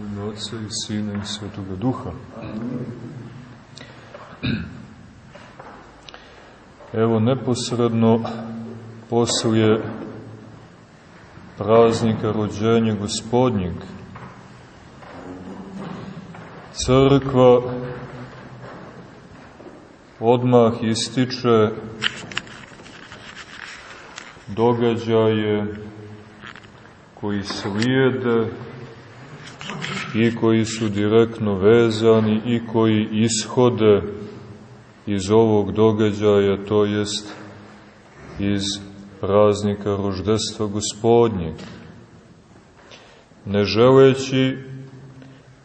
U ime Otca i Sina i Svetoga Duha. Evo, neposredno poslije praznika rođenja gospodnjeg, crkva odmah ističe događaje koji slijede i koji su direktno vezani i koji ishode iz ovog događaja, to jest iz praznika roždestva gospodnjeg. Ne želeći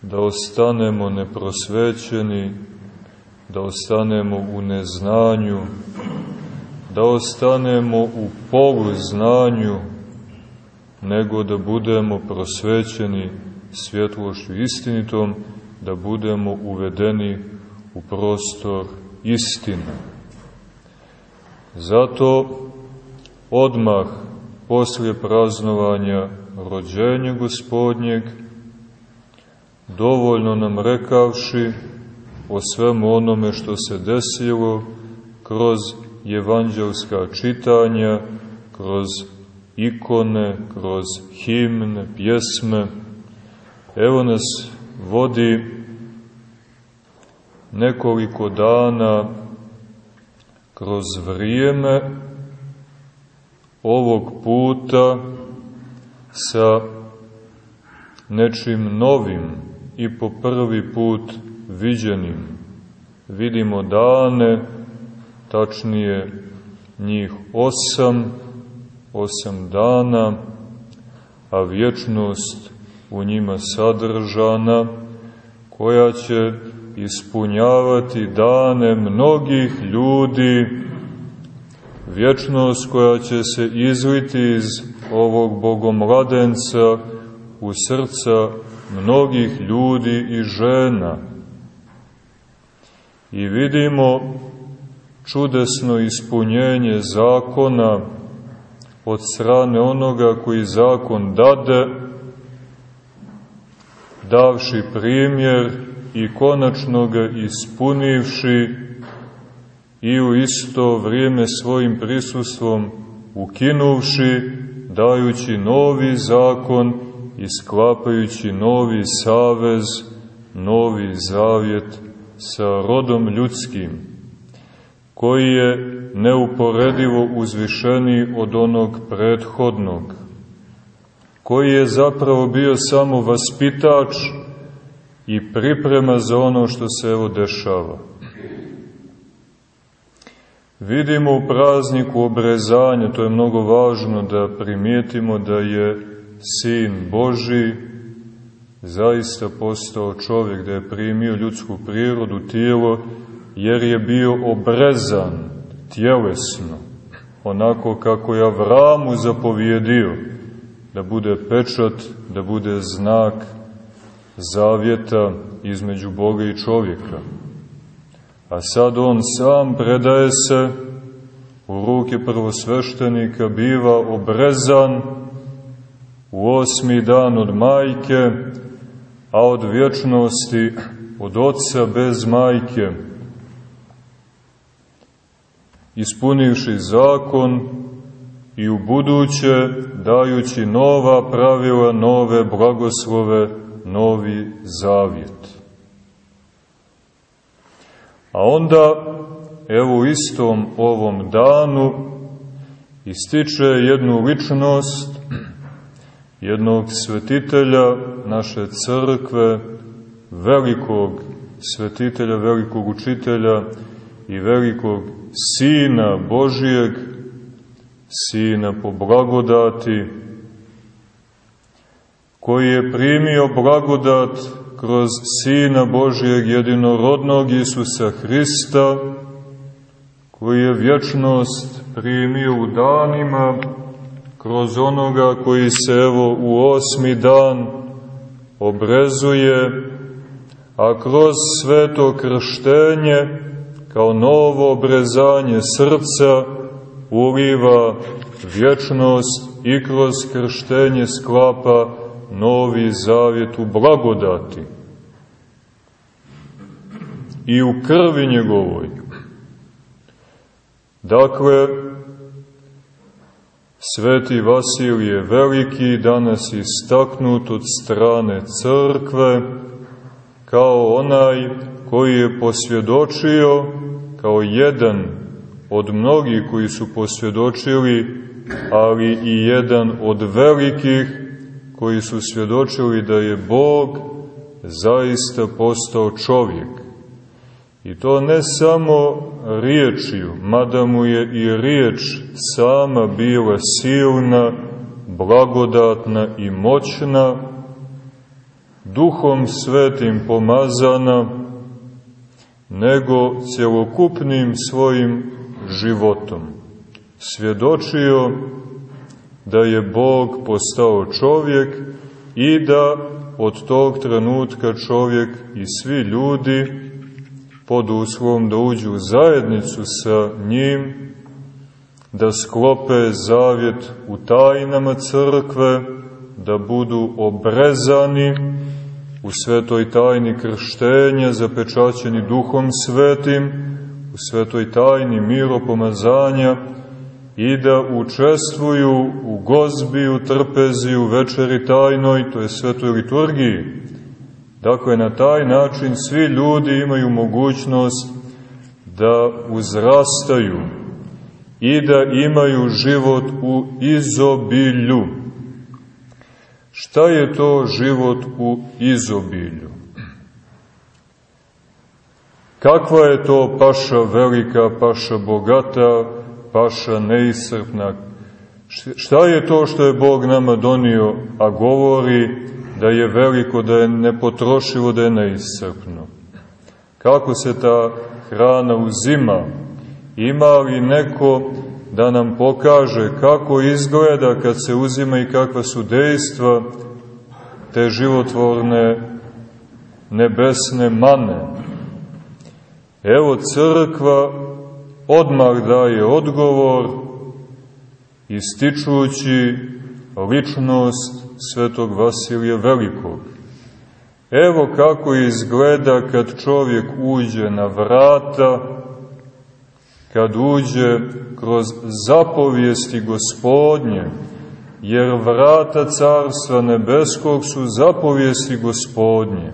da ostanemo neprosvećeni, da ostanemo u neznanju, da ostanemo u poluznanju, nego da budemo prosvećeni svjetlošću istinitom, da budemo uvedeni u prostor istine. Zato odmah poslije praznovanja rođenja gospodnjeg, dovoljno nam rekavši o svemu onome što se desilo kroz evanđelska čitanja, kroz ikone, kroz himne, pjesme, evo nas vodi nekoliko dana kroz vrijeme ovog puta sa nečim novim i po prvi put viđenim. Vidimo dane, tačnije njih osam, osam dana, a vječnost u njima sadržana, koja će ispunjavati dane mnogih ljudi, vječnost koja će se izliti iz ovog bogomladenca u srca mnogih ljudi i žena. I vidimo čudesno ispunjenje zakona od strane onoga koji zakon dade, davši primjer i konačno ga ispunivši i u isto vrijeme svojim prisustvom ukinuvši, dajući novi zakon i sklapajući novi savez, novi zavjet sa rodom ljudskim, koji je neuporedivo uzvišeniji od onog prethodnog, koji je zapravo bio samo vaspitač i priprema za ono što se evo dešava. Vidimo u prazniku obrezanja, to je mnogo važno da primijetimo da je Sin Boži zaista postao čovjek, da je primio ljudsku prirodu, tijelo, jer je bio obrezan tjelesno, onako kako je Avramu zapovjedio, da bude pečat, da bude znak zavjeta između Boga i čovjeka. A sad on sam predaje se u ruke prvosveštenika, biva obrezan u osmi dan od majke, a od vječnosti od oca bez majke, ispunivši zakon i u buduće dajući nova pravila, nove blagoslove, novi zavjet. A onda, evo istom ovom danu, ističe jednu ličnost, jednog svetitelja naše crkve, velikog svetitelja, velikog učitelja i velikog Sina Božijeg, Sina po blagodati, koji je primio blagodat kroz Sina Božijeg jedinorodnog Isusa Hrista, koji je vječnost primio u danima kroz onoga koji se evo u osmi dan obrezuje, a kroz sveto krštenje kao novo obrezanje srca uliva vječnost i kroz krštenje sklapa novi zavjet u blagodati i u krvi njegovoj. Dakle, Sveti Vasilije Veliki danas istaknut od strane crkve kao onaj koji je posvjedočio kao jedan od mnogih koji su posvjedočili, ali i jedan od velikih koji su svjedočili da je Bog zaista postao čovjek. I to ne samo riječju, mada mu je i riječ sama bila silna, blagodatna i moćna, duhom svetim pomazana, nego cjelokupnim svojim životom. Svjedočio da je Bog postao čovjek i da od tog trenutka čovjek i svi ljudi pod uslovom da uđu u zajednicu sa njim, da sklope zavjet u tajnama crkve, da budu obrezani u svetoj tajni krštenja, zapečaćeni duhom svetim, u svetoj tajni miropomazanja i da učestvuju u gozbi, u trpezi, u večeri tajnoj, to je svetoj liturgiji. Dakle, na taj način svi ljudi imaju mogućnost da uzrastaju i da imaju život u izobilju. Šta je to život u izobilju? Kakva je to paša velika, paša bogata, paša neisrpna? Šta je to što je Bog nama donio, a govori da je veliko, da je nepotrošivo, da je neisrpno? Kako se ta hrana uzima? Ima li neko da nam pokaže kako izgleda kad se uzima i kakva su dejstva te životvorne nebesne mane. Evo crkva odmah daje odgovor ističući ličnost svetog Vasilija Velikog. Evo kako izgleda kad čovjek uđe na vrata kad uđe kroz zapovijesti gospodnje, jer vrata Carstva Nebeskog su zapovijesti gospodnje.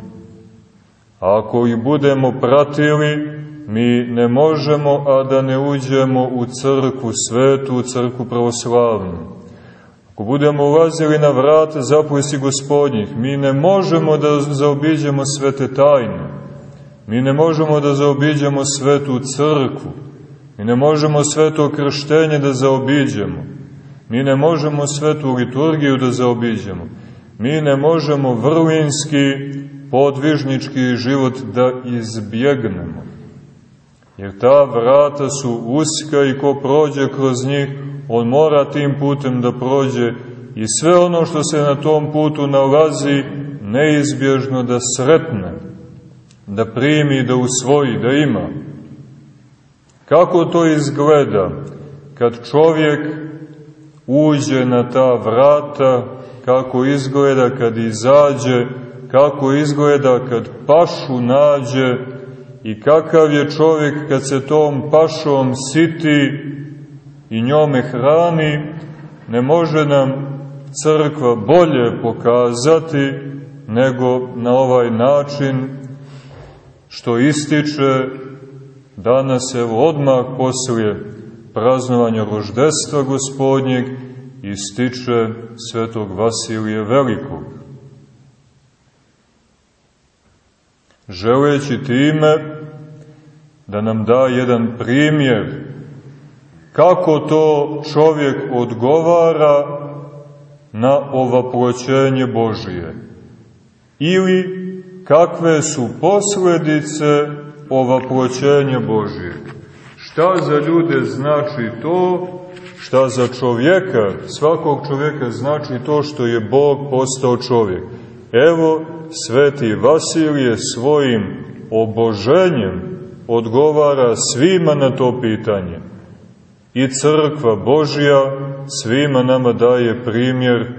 Ako ih budemo pratili, mi ne možemo, a da ne uđemo u crkvu svetu, u crkvu pravoslavnu. Ako budemo ulazili na vrata zapovijesti gospodnjih, mi ne možemo da zaobiđemo svete tajne. Mi ne možemo da zaobiđemo svetu crkvu Mi ne možemo sveto krštenje da zaobiđemo. Mi ne možemo svetu liturgiju da zaobiđemo. Mi ne možemo vrlinski podvižnički život da izbjegnemo. Jer ta vrata su uska i ko prođe kroz njih, on mora tim putem da prođe i sve ono što se na tom putu nalazi neizbježno da sretne, da primi, da usvoji, da ima. Kako to izgleda kad čovjek uđe na ta vrata, kako izgleda kad izađe, kako izgleda kad pašu nađe i kakav je čovjek kad se tom pašom siti i njome hrani, ne može nam crkva bolje pokazati nego na ovaj način što ističe Danas, evo, odmah poslije praznovanja roždestva gospodnjeg, ističe svetog Vasilije Velikog. Želeći time da nam da jedan primjer kako to čovjek odgovara na ovaploćenje Božije ili kakve su posledice ovaploćenja Božije. Šta za ljude znači to, šta za čovjeka, svakog čovjeka znači to što je Bog postao čovjek. Evo, sveti Vasilije svojim oboženjem odgovara svima na to pitanje. I crkva Božja svima nama daje primjer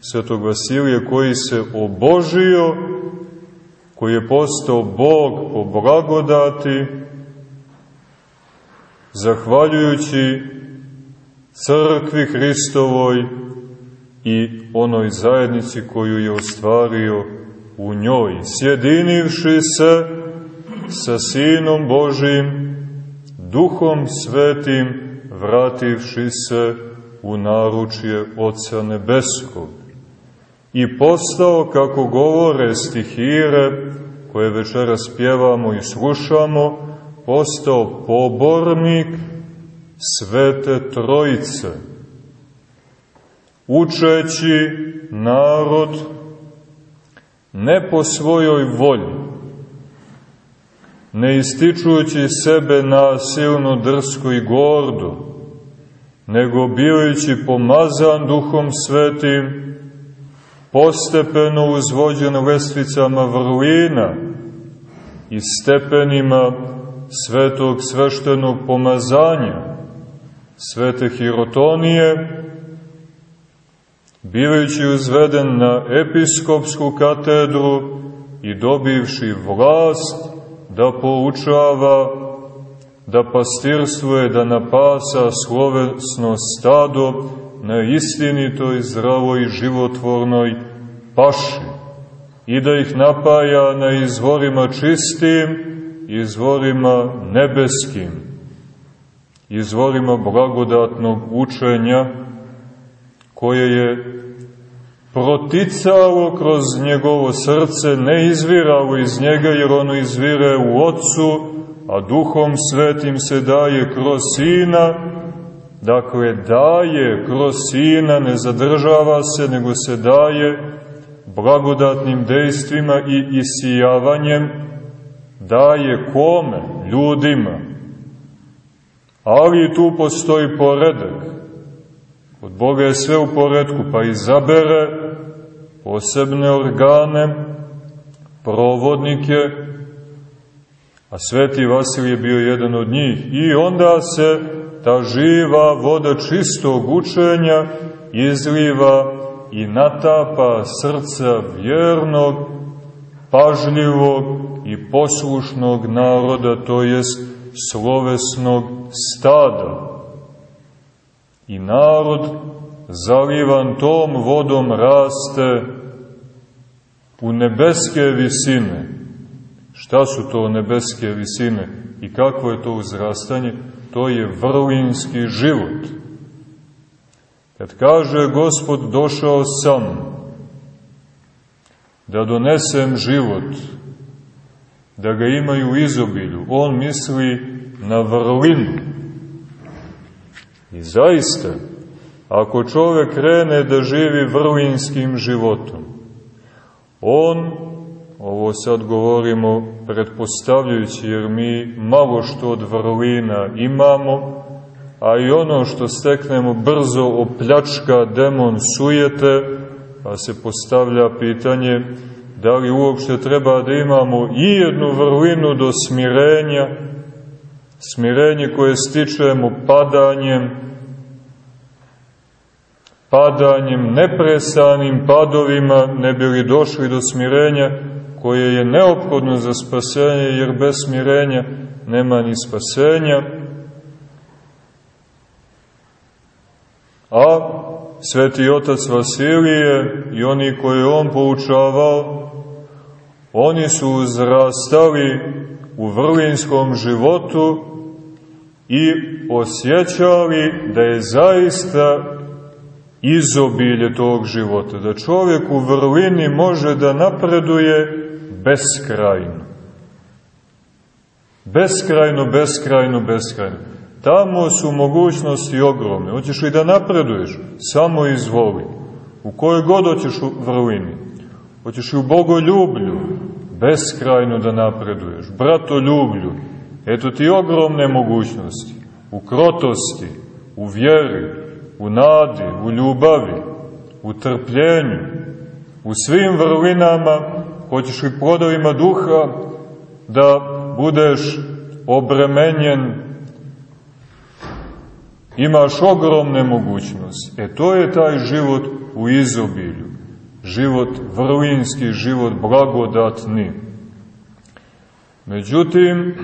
svetog Vasilija koji se obožio, koji je postao Bog po blagodati, zahvaljujući crkvi Hristovoj i onoj zajednici koju je ostvario u njoj, sjedinivši se sa Sinom Božim, Duhom Svetim, vrativši se u naručje Otca Nebeskog. I postao, kako govore stihire, koje večera spjevamo i slušamo, postao pobornik Svete Trojice, učeći narod ne po svojoj volji, ne ističujući sebe nasilno, drsko i gordo, nego bivajući pomazan duhom svetim, postepeno uzvođen lestvicama vrlina i stepenima svetog sveštenog pomazanja, svete hirotonije, bivajući uzveden na episkopsku katedru i dobivši vlast da poučava, da pastirstvuje, da napasa slovesno stado na istinitoj, zdravoj životvornoj paši i da ih napaja na izvorima čistim, izvorima nebeskim, izvorima blagodatnog učenja koje je proticalo kroz njegovo srce, ne izviralo iz njega jer ono izvire u Otcu, a Duhom Svetim se daje kroz Sina, dakle daje kroz Sina, ne zadržava se, nego se daje blagodatnim dejstvima i isijavanjem, daje kome? Ljudima. Ali tu postoji poredak. Od Boga je sve u poredku, pa izabere posebne organe, provodnike, a sveti Vasilij je bio jedan od njih. I onda se ta živa voda čistog učenja izliva i natapa srca vjernog, pažljivog i poslušnog naroda, to jest slovesnog stada. I narod zalivan tom vodom raste u nebeske visine. Šta su to nebeske visine i kako je to uzrastanje? To je vrlinski život. Kad kaže Gospod došao sam da donesem život, da ga imaju izobilju, on misli na vrlinu. I zaista, Ako čovek krene da živi vrlinskim životom, on, ovo sad govorimo pretpostavljajući jer mi malo što od vrlina imamo, a i ono što steknemo brzo opljačka demon sujete, pa se postavlja pitanje da li uopšte treba da imamo i jednu vrlinu do smirenja, smirenje koje stičemo padanjem, padanjem, nepresanim padovima ne bili došli do smirenja koje je neophodno za spasenje, jer bez smirenja nema ni spasenja. A sveti otac Vasilije i oni koje on poučavao, oni su uzrastali u vrlinskom životu i osjećali da je zaista izobilje tog života, da čovjek u vrlini može da napreduje beskrajno. Beskrajno, beskrajno, beskrajno. Tamo su mogućnosti ogromne. Hoćeš li da napreduješ? Samo izvoli. U kojoj god hoćeš u vrlini. Hoćeš li u bogoljublju? Beskrajno da napreduješ. Bratoljublju. Eto ti ogromne mogućnosti. U krotosti, u vjeri, u nadi, u ljubavi, u trpljenju, u svim vrlinama, hoćeš li plodovima duha da budeš obremenjen, imaš ogromne mogućnosti. E to je taj život u izobilju. život vrlinski, život blagodatni. Međutim,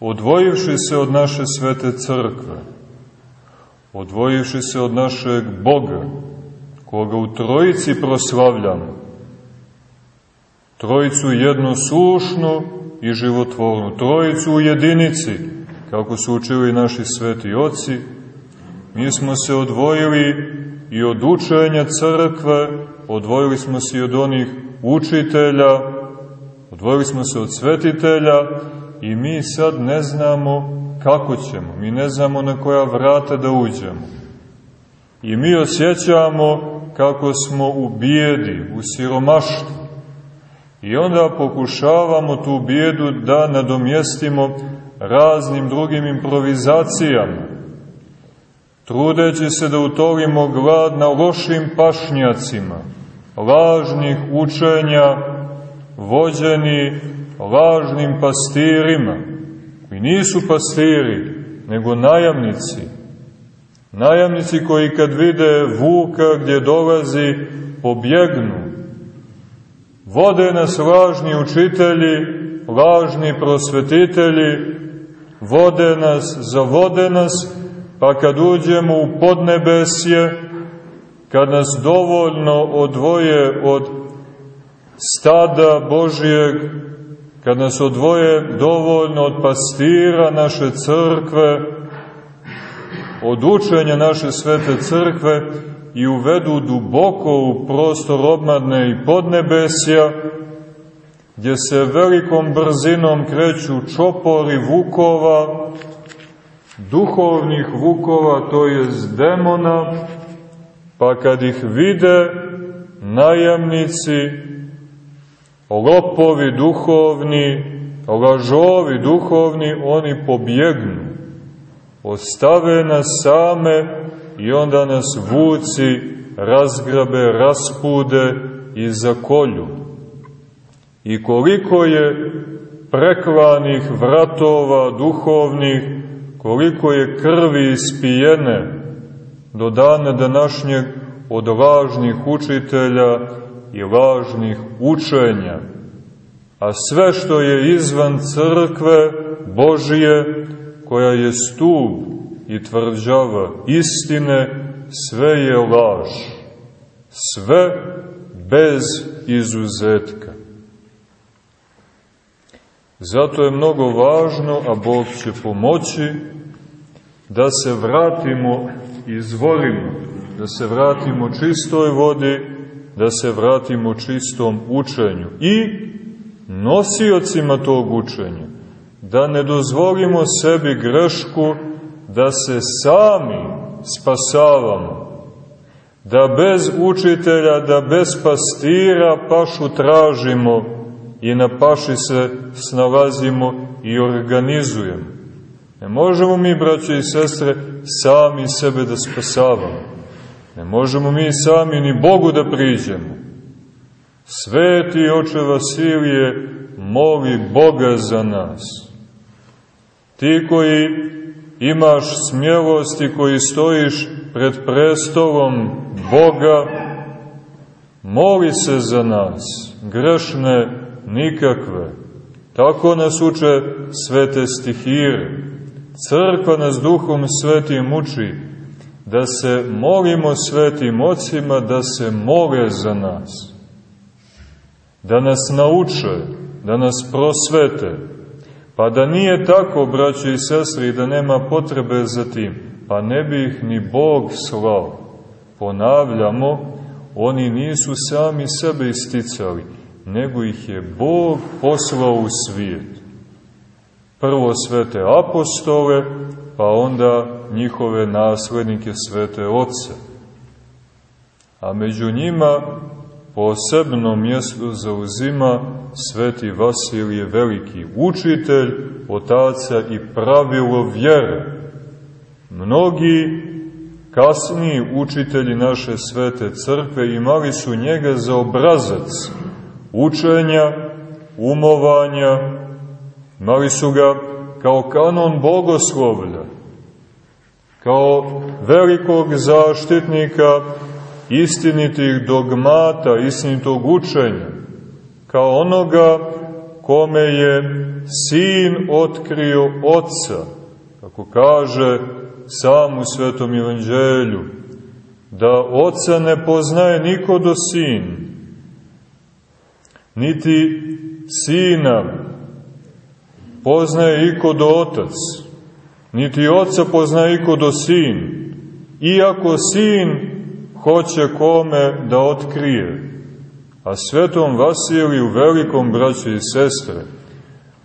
odvojivši se od naše svete crkve, odvojivši se od našeg Boga, koga u trojici proslavljamo, trojicu jednoslušnu i životvornu, trojicu u jedinici, kako su učili naši sveti oci, mi smo se odvojili i od učenja crkve, odvojili smo se i od onih učitelja, odvojili smo se od svetitelja i mi sad ne znamo kako ćemo, mi ne znamo na koja vrata da uđemo. I mi osjećamo kako smo u bijedi, u siromaštvu. I onda pokušavamo tu bijedu da nadomjestimo raznim drugim improvizacijama, trudeći se da utolimo glad na lošim pašnjacima, lažnih učenja, vođeni lažnim pastirima, nisu pastiri, nego najamnici. Najamnici koji kad vide vuka gdje dolazi, pobjegnu. Vode nas lažni učitelji, lažni prosvetitelji, vode nas, zavode nas, pa kad uđemo u podnebesje, kad nas dovoljno odvoje od stada Božijeg, kad nas odvoje dovoljno od pastira naše crkve, od učenja naše svete crkve i uvedu duboko u prostor obmadne i podnebesja, gdje se velikom brzinom kreću čopori vukova, duhovnih vukova, to je demona, pa kad ih vide najamnici, lopovi duhovni, lažovi duhovni, oni pobjegnu. Ostave nas same i onda nas vuci razgrabe, raspude i zakolju. I koliko je preklanih vratova duhovnih, koliko je krvi ispijene do dana današnjeg od lažnih učitelja i lažnih učenja, a sve što je izvan crkve Božije, koja je stup i tvrđava istine, sve je laž. Sve bez izuzetka. Zato je mnogo važno, a Bog će pomoći, da se vratimo izvorima, da se vratimo čistoj vodi, da se vratimo čistom učenju i nosiocima tog učenja, da ne dozvolimo sebi grešku da se sami spasavamo, da bez učitelja, da bez pastira pašu tražimo i na paši se snalazimo i organizujemo. Ne možemo mi, braće i sestre, sami sebe da spasavamo. Ne možemo mi sami ni Bogu da priđemo. Sveti oče Vasilije, moli Boga za nas. Ti koji imaš smjelost i koji stojiš pred prestolom Boga, moli se za nas, grešne nikakve. Tako nas uče svete stihire. Crkva nas duhom svetim uči, da se molimo svetim ocima, da se mole za nas, da nas nauče, da nas prosvete, pa da nije tako, braći i sestri, da nema potrebe za tim, pa ne bi ih ni Bog slao. Ponavljamo, oni nisu sami sebe isticali, nego ih je Bog poslao u svijet. Prvo svete apostole, pa onda njihove naslednike svete oce. A među njima posebno mjesto zauzima sveti Vasilije veliki učitelj, otaca i pravilo vjere. Mnogi kasniji učitelji naše svete crkve imali su njega za obrazac učenja, umovanja, imali su ga kao kanon bogoslovlja, kao velikog zaštitnika istinitih dogmata, istinitog učenja, kao onoga kome je sin otkrio oca, kako kaže sam u Svetom Evanđelju, da oca ne poznaje niko do sin, niti sina poznaje iko do otac, niti oca poznaje iko do sin, iako sin hoće kome da otkrije. A svetom Vasiliju, velikom braću i sestre,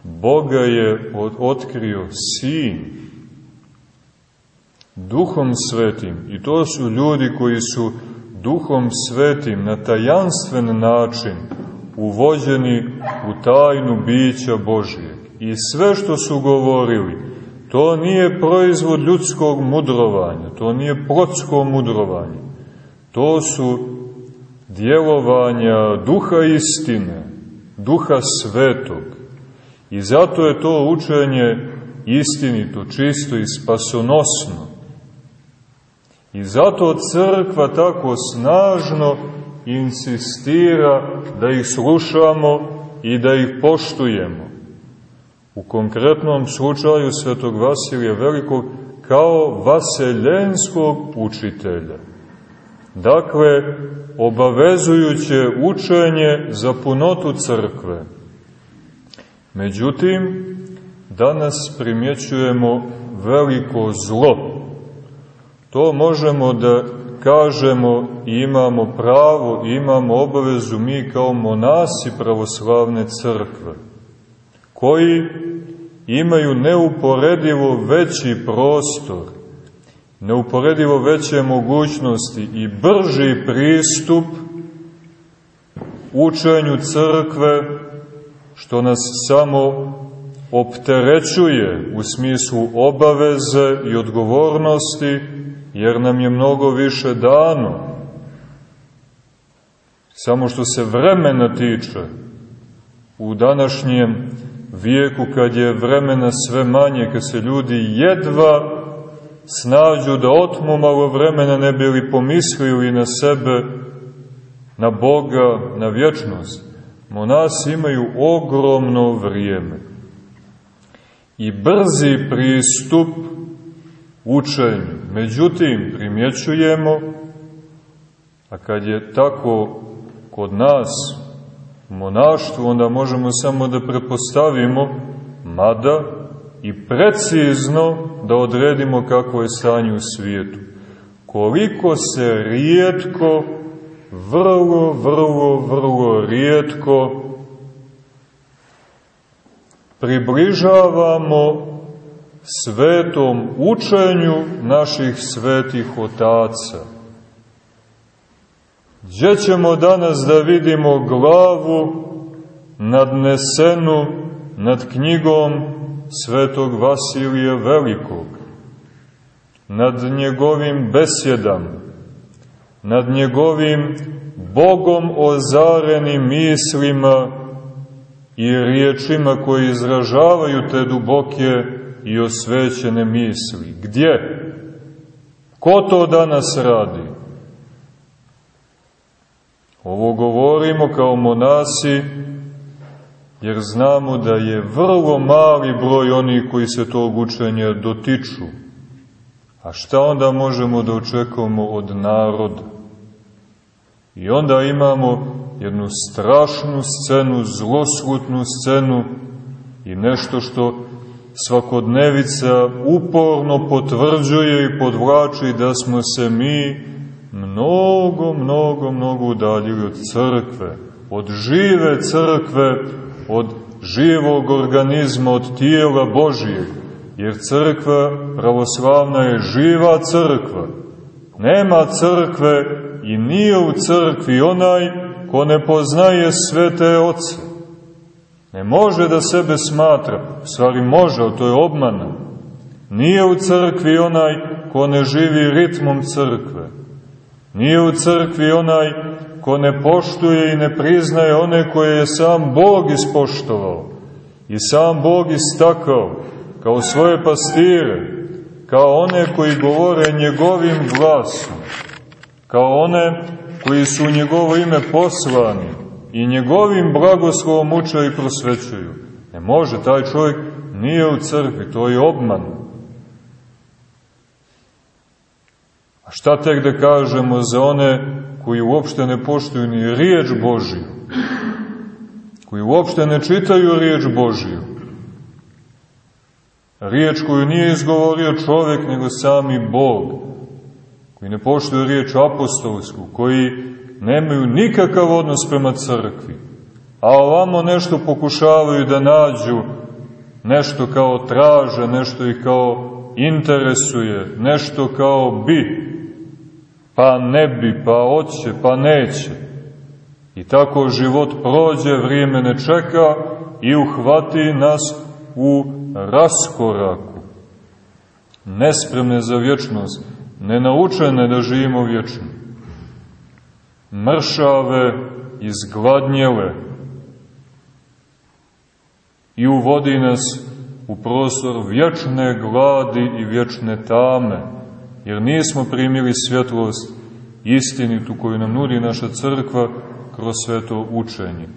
Boga je otkrio sin, duhom svetim. I to su ljudi koji su duhom svetim na tajanstven način uvođeni u tajnu bića Božije. I sve što su govorili, to nije proizvod ljudskog mudrovanja, to nije procko mudrovanje. To su djelovanja duha istine, duha svetog. I zato je to učenje istinito, čisto i spasonosno. I zato crkva tako snažno insistira da ih slušamo i da ih poštujemo. U konkretnom slučaju svetog Vasilija Velikog kao vaseljenskog učitelja. Dakle, obavezujuće učenje za punotu crkve. Međutim, danas primjećujemo veliko zlo. To možemo da kažemo i imamo pravo imamo obavezu mi kao monasi pravoslavne crkve, koji imaju neuporedivo veći prostor, neuporedivo veće mogućnosti i brži pristup učenju crkve, što nas samo opterećuje u smislu obaveze i odgovornosti, jer nam je mnogo više dano. Samo što se vremena tiče, u današnjem vijeku kad je vremena sve manje, kad se ljudi jedva snađu da otmu malo vremena ne bili pomislili na sebe, na Boga, na vječnost. Monasi imaju ogromno vrijeme i brzi pristup učenju. Međutim, primjećujemo, a kad je tako kod nas monaštvo, onda možemo samo da prepostavimo, mada i precizno da odredimo kako je stanje u svijetu. Koliko se rijetko, vrlo, vrlo, vrlo rijetko približavamo svetom učenju naših svetih otaca. Gdje ćemo danas da vidimo glavu nadnesenu nad knjigom svetog Vasilija Velikog, nad njegovim besjedama, nad njegovim Bogom ozarenim mislima i riječima koji izražavaju te duboke i osvećene misli. Gdje? Ko to danas radi? Ovo govorimo kao monasi, jer znamo da je vrlo mali broj onih koji se tog učenja dotiču. A šta onda možemo da očekujemo od naroda? I onda imamo jednu strašnu scenu, zloslutnu scenu i nešto što svakodnevica uporno potvrđuje i podvlači da smo se mi mnogo, mnogo, mnogo udaljili od crkve, od žive crkve, od živog organizma, od tijela Božijeg, jer crkva pravoslavna je živa crkva. Nema crkve i nije u crkvi onaj ko ne poznaje svete oce. Ne može da sebe smatra, u stvari može, ali to je obmana. Nije u crkvi onaj ko ne živi ritmom crkve. Nije u crkvi onaj ko ne poštuje i ne priznaje one koje je sam Bog ispoštovao i sam Bog istakao kao svoje pastire, kao one koji govore njegovim glasom. kao one koji su u njegovo ime poslani i njegovim blagoslovom uče i prosvećuju. Ne može, taj čovjek nije u crkvi, to je obman. A šta tek da kažemo za one koji uopšte ne poštuju ni riječ Božiju, koji uopšte ne čitaju riječ Božiju, riječ koju nije izgovorio čovjek, nego sami Bog, koji ne poštuju riječ apostolsku, koji nemaju nikakav odnos prema crkvi, a ovamo nešto pokušavaju da nađu, nešto kao traže, nešto i kao interesuje, nešto kao bi, pa ne bi, pa oće, pa neće. I tako život prođe, vrijeme ne čeka i uhvati nas u raskoraku. Nespremne za vječnost, nenaučene da živimo vječno. Mršave, izgladnjele i uvodi nas u prostor vječne gladi i vječne tame, jer nismo primili svjetlost istinitu koju nam nudi naša crkva kroz sveto učenje.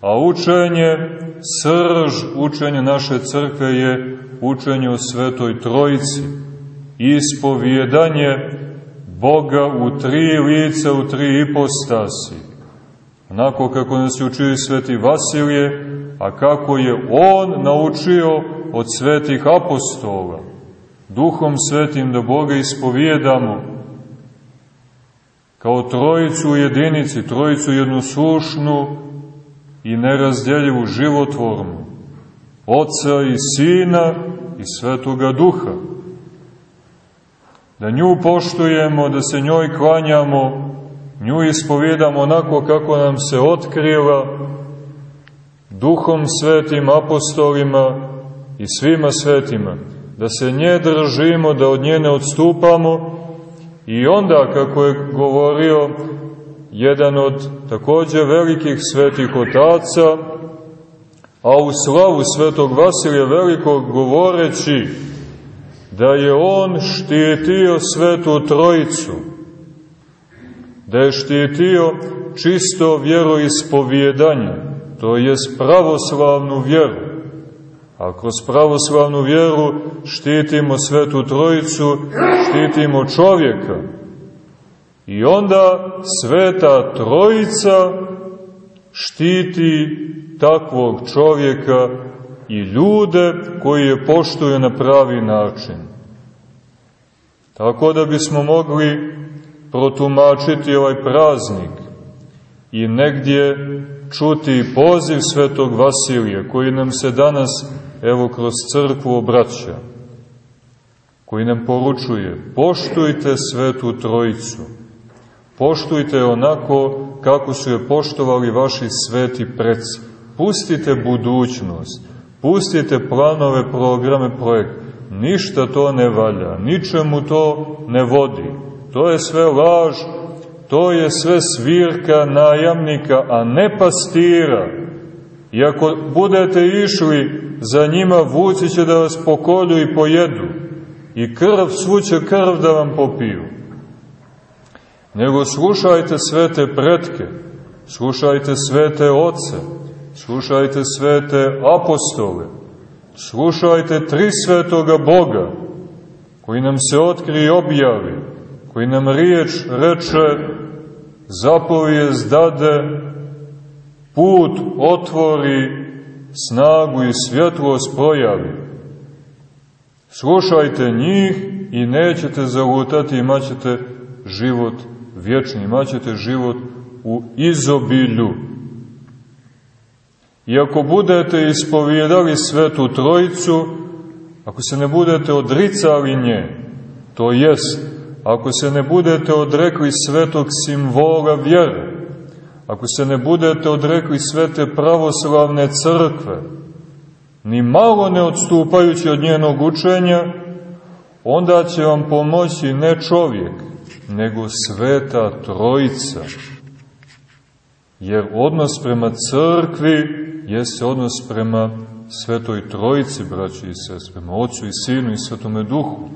A učenje, srž učenja naše crkve je učenje o svetoj trojici, ispovjedanje Boga u tri lica, u tri ipostasi. Onako kako nas je učio sveti Vasilije, a kako je on naučio od svetih apostola, duhom svetim da Boga ispovjedamo. Kao trojicu u jedinici, trojicu jednoslušnu i nerazdjeljivu životvornu, Oca i Sina i Svetoga Duha. Da nju poštujemo, da se njoj klanjamo, nju ispovjedamo onako kako nam se otkriva, duhom svetim, apostolima i svima svetima, da se nje držimo, da od nje ne odstupamo i onda, kako je govorio jedan od takođe velikih svetih otaca, a u slavu svetog Vasilija Velikog govoreći da je on štitio svetu trojicu, da je štitio čisto vjeroispovjedanje, to je pravoslavnu vjeru. A kroz pravoslavnu vjeru štitimo svetu trojicu, štitimo čovjeka. I onda sveta trojica štiti takvog čovjeka i ljude koji je poštuju na pravi način. Tako da bismo mogli protumačiti ovaj praznik i negdje čuti poziv svetog Vasilija koji nam se danas evo kroz crkvu obraća, koji nam poručuje poštujte svetu trojicu, poštujte onako kako su je poštovali vaši sveti preci, pustite budućnost, Pustite planove, programe, projekt. Ništa to ne valja, ničemu to ne vodi. To je sve laž, to je sve svirka najamnika, a ne pastira. I ako budete išli za njima, vuci će da vas pokolju i pojedu. I krv, svuće krv da vam popiju. Nego slušajte svete pretke, slušajte svete oce, slušajte svete apostole, slušajte tri svetoga Boga, koji nam se otkri i objavi, koji nam riječ reče, zapovije zdade, put otvori, snagu i svjetlost projavi. Slušajte njih i nećete zalutati, imaćete život vječni, imaćete život u izobilju. I ako budete ispovjedali svetu trojicu, ako se ne budete odricali nje, to jest, ako se ne budete odrekli svetog simbola vjere, ako se ne budete odrekli svete pravoslavne crkve, ni malo ne odstupajući od njenog učenja, onda će vam pomoći ne čovjek, nego sveta trojica. Jer odnos prema crkvi jeste odnos prema Svetoj Trojici, braći i sest, prema Otcu i Sinu i Svetome Duhu.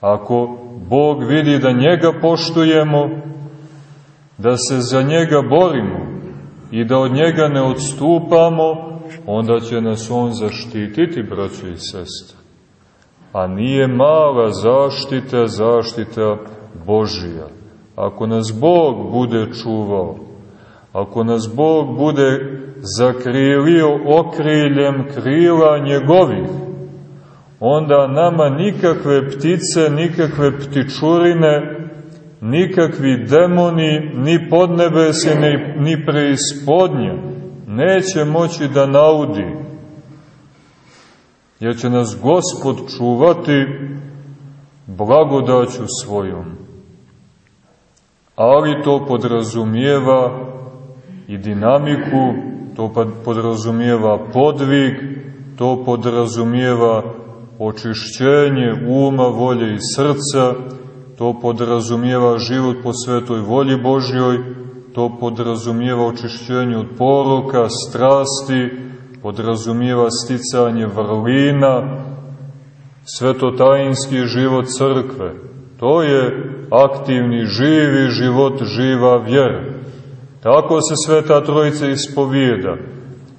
Ako Bog vidi da njega poštujemo, da se za njega borimo i da od njega ne odstupamo, onda će nas on zaštititi, braćo i sestre. A nije mala zaštita, zaštita Božija. Ako nas Bog bude čuvao, ako nas Bog bude zakrilio okriljem krila njegovih, onda nama nikakve ptice, nikakve ptičurine, nikakvi demoni, ni podnebesi, ni, ni preispodnje, neće moći da naudi, jer će nas Gospod čuvati blagodaću svojom. Ali to podrazumijeva i dinamiku, to podrazumijeva podvig, to podrazumijeva očišćenje uma, volje i srca, to podrazumijeva život po svetoj volji Božjoj, to podrazumijeva očišćenje od poroka, strasti, podrazumijeva sticanje vrlina, svetotajinski život crkve. To je aktivni, živi život, živa vjera. Tako se Sveta Trojica ispovijeda,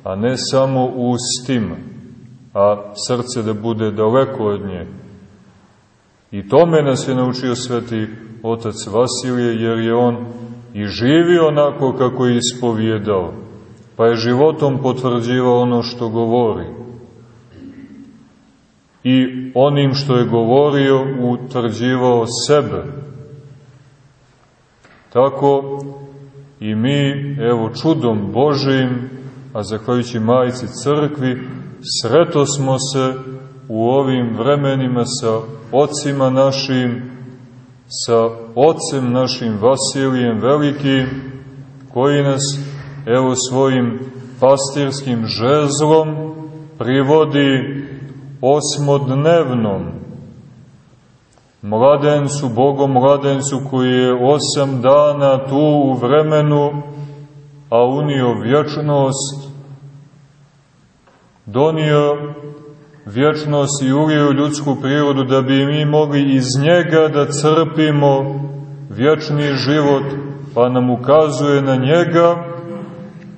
a ne samo ustima, a srce da bude daleko od nje. I tome nas je naučio Sveti Otac Vasilije, jer je on i živio onako kako je ispovjedao, pa je životom potvrđivao ono što govori. I onim što je govorio utvrđivao sebe. Tako i mi, evo čudom Božim, a zahvaljujući majici crkvi, sreto smo se u ovim vremenima sa ocima našim, sa ocem našim Vasilijem Velikim, koji nas, evo svojim pastirskim žezlom, privodi osmodnevnom mladencu, Bogom mladencu koji je osam dana tu u vremenu, a unio vječnost, donio vječnost i ulio ljudsku prirodu da bi mi mogli iz njega da crpimo vječni život, pa nam ukazuje na njega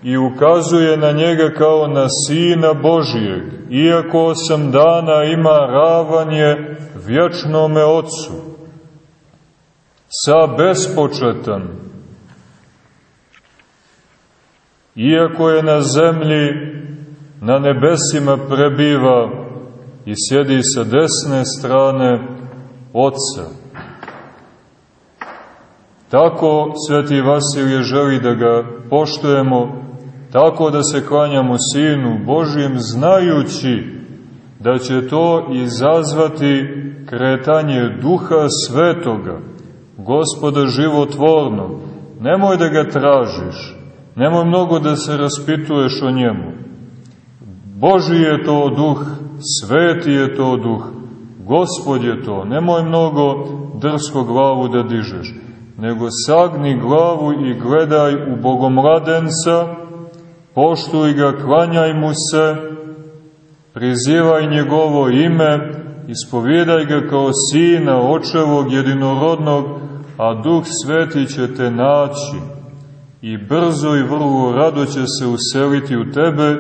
i ukazuje na njega kao na Sina Božijeg, iako osam dana ima ravanje vječnome Otcu, sa bespočetan, iako je na zemlji, na nebesima prebiva i sjedi sa desne strane Otca. Tako Sveti Vasilije želi da ga poštujemo, tako da se klanjamo Sinu Božijem, znajući da će to izazvati kretanje Duha Svetoga, Gospoda životvornog. Nemoj da ga tražiš, nemoj mnogo da se raspituješ o njemu. Boži je to duh, sveti je to duh, Gospod je to, nemoj mnogo drsko glavu da dižeš, nego sagni glavu i gledaj u bogomladenca, poštuj ga, klanjaj mu se, prizivaj njegovo ime, ispovjedaj ga kao sina očevog jedinorodnog, a duh sveti će te naći. I brzo i vrlo rado će se useliti u tebe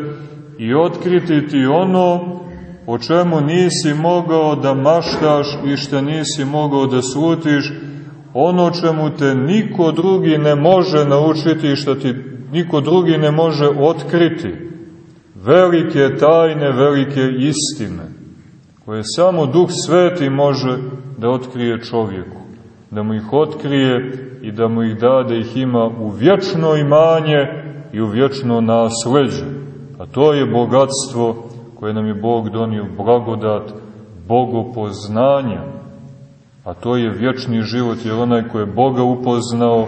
i otkriti ti ono o čemu nisi mogao da maštaš i što nisi mogao da slutiš, ono čemu te niko drugi ne može naučiti i što ti niko drugi ne može otkriti. Velike tajne, velike istine, koje samo Duh Sveti može da otkrije čovjeku, da mu ih otkrije i da mu ih da da ih ima u vječno imanje i u vječno nasleđe. A to je bogatstvo koje nam je Bog donio, blagodat bogopoznanja. A to je vječni život, jer onaj ko je Boga upoznao,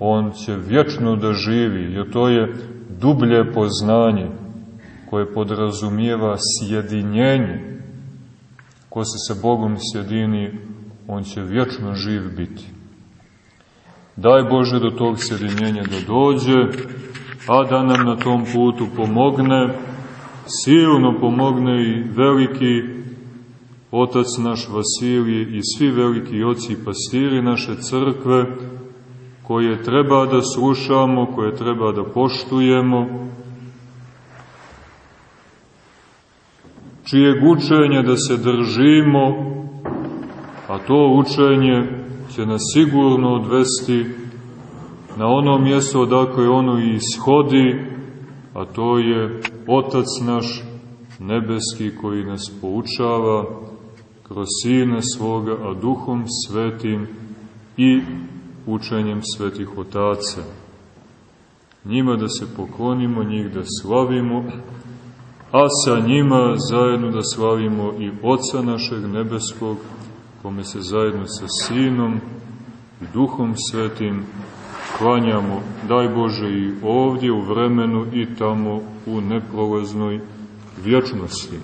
on će vječno da živi, jer to je dublje poznanje koje podrazumijeva sjedinjenje. Ko se sa Bogom sjedini, on će vječno živ biti. Daj Bože do tog sjedinjenja da dođe, a da nam na tom putu pomogne, silno pomogne i veliki otac naš Vasilije i svi veliki oci i pastiri naše crkve, koje treba da slušamo, koje treba da poštujemo, čije učenje da se držimo, a to učenje će nas sigurno odvesti na ono mjesto odakle ono ishodi, a to je Otac naš nebeski koji nas poučava kroz Sina svoga, a Duhom Svetim i učenjem svetih otaca. Njima da se poklonimo, njih da slavimo, a sa njima zajedno da slavimo i Oca našeg nebeskog, kome se zajedno sa Sinom i Duhom Svetim klanjamo, daj Bože, i ovdje u vremenu i tamo u neprolaznoj vječnosti.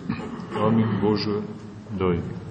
Amin Bože, daj.